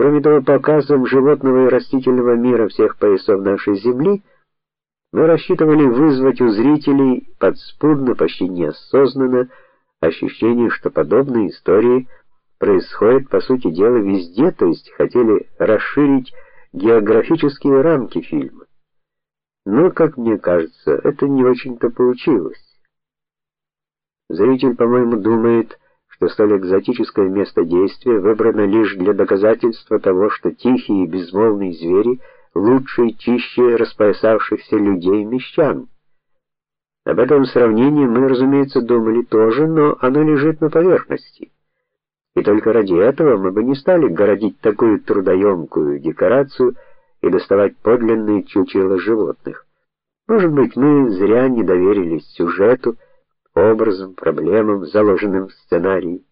Кроме того, показом животного и растительного мира всех поясов нашей земли мы рассчитывали вызвать у зрителей подспудно, почти неосознанно ощущение, что подобные истории происходят по сути дела везде, то есть хотели расширить географические рамки фильма. Но, как мне кажется, это не очень-то получилось. Зритель, по-моему, думает, что столь экзотическое место действия выбрано лишь для доказательства того, что тихие и безмолвные звери лучше и чище распоясавшихся людей мещан. Об этом сравнении мы, разумеется, думали тоже, но оно лежит на поверхности. И только ради этого мы бы не стали городить такую трудоемкую декорацию и доставать подлинные чучела животных. Может быть, мы зря не доверились сюжету, образом, проблемам, заложенным в сценарии.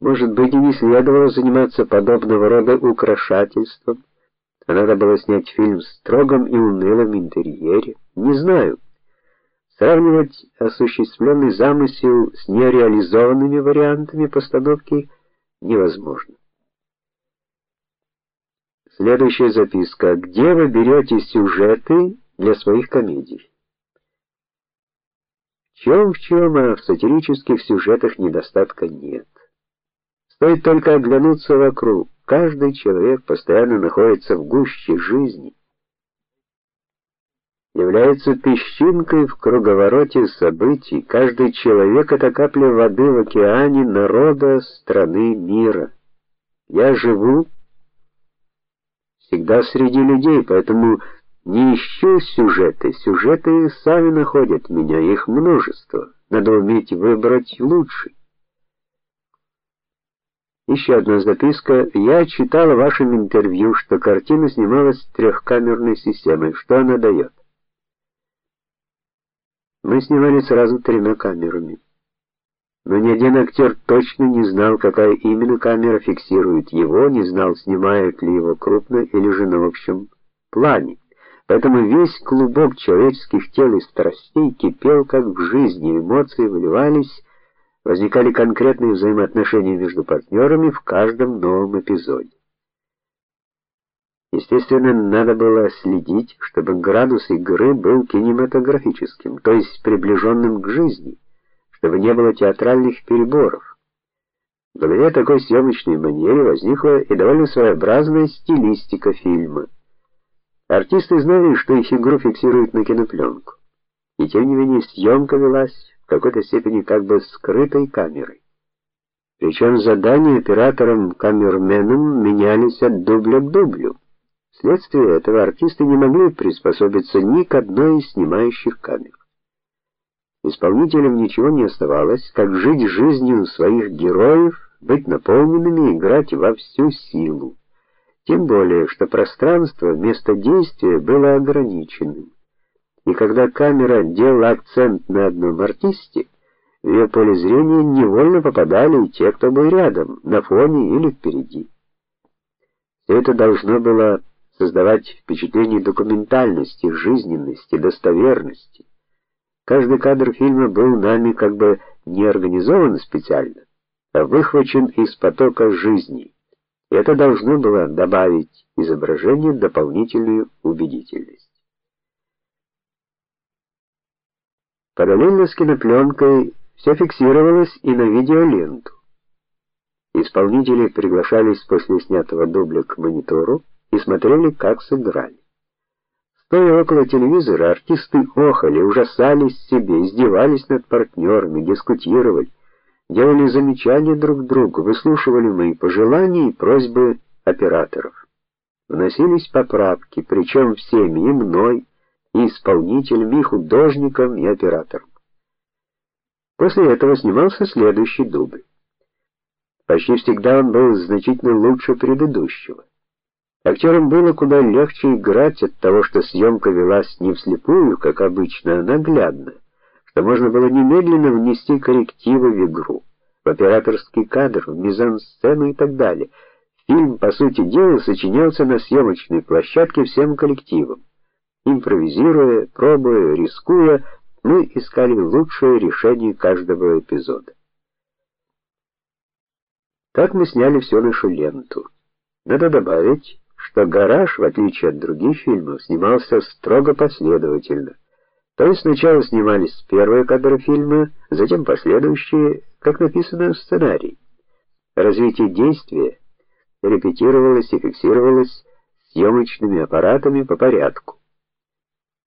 Может быть, и не следовало заниматься подобного рода украшательством, а надо было снять фильм в строгом и унылом интерьере. Не знаю. Сравнивать осуществленный замысел с нереализованными вариантами постановки невозможно. Следующая записка. Где вы берете сюжеты для своих комедий. Чем в чем, а в сатирических сюжетах недостатка нет. Стоит только оглянуться вокруг. Каждый человек постоянно находится в гуще жизни, является песчинкой в круговороте событий. Каждый человек это капля воды в океане народа, страны, мира. Я живу всегда среди людей, поэтому не ищу сюжеты, сюжеты сами находят меня, их множество. Надо уметь выбрать лучший. Еще одна записка. Я читала в вашем интервью, что картина снималась трехкамерной системой. Что она дает? Мы снимали сразу тремя камерами. Но ни один актер точно не знал, какая именно камера фиксирует его, не знал, снимают ли его крупно или же на общем плане. Поэтому весь клубок человеческих тел и страстей кипел как в жизни, эмоции выливались, возникали конкретные взаимоотношения между партнерами в каждом новом эпизоде. Естественно, надо было следить, чтобы градус игры был кинематографическим, то есть приближенным к жизни, чтобы не было театральных переборов. Благодаря такой съемочной манере возникла и довольно своеобразная стилистика фильма. Артисты знали, что их игру фиксируют на кинопленку. И тем не менее съемка велась в какой-то степени как бы скрытой камерой. Причем задания операторам-камерменам менялись от дубля к дублю. Вследствие этого артисты не могли приспособиться ни к одной из снимающих камер. Исполнителям ничего не оставалось, как жить жизнью своих героев, быть наполненными, играть во всю силу. Тем более, что пространство место действия было ограниченным. И когда камера делала акцент на одном артисте, в ее поле зрения невольно попадали и те, кто был рядом, на фоне или впереди. Все это должно было создавать впечатление документальности, жизненности, достоверности. Каждый кадр фильма был нами как бы не организован специально, а выхвачен из потока жизни. Это должно было добавить изображению дополнительную убедительность. Параллельно с кинопленкой все фиксировалось и на видеоленту. Исполнители приглашались после снятого дубля к монитору и смотрели, как сыграли. Стоя около телевизора, артисты охали, ужасались себе, издевались над партнерами, дискутировали делали замечания друг другу, выслушивали мои пожелания и просьбы операторов. Вносились поправки, причем всеми, и мной, и исполнителем, и художником, и оператором. После этого снимался следующий дубль. Почти всегда он был значительно лучше предыдущего. Актерам было куда легче играть от того, что съемка велась не вслепую, как обычно, а наглядно что можно было немедленно внести коррективы в игру, операторский кадр, в мизансцену и так далее. Фильм, по сути дела, сочинялся на съемочной площадке всем коллективом. Импровизируя, пробуя, рискуя, мы искали лучшее решение каждого эпизода. Так мы сняли всю нашу ленту. Надо добавить, что Гараж, в отличие от других фильмов, снимался строго последовательно. То есть сначала снимались первые кадры фильма, затем последующие, как написано в сценарии. Развитие действия репетировалось и фиксировалось съемочными аппаратами по порядку.